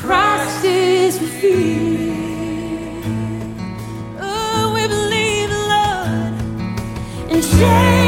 Christ is revealed. Oh, we believe, Lord, and share.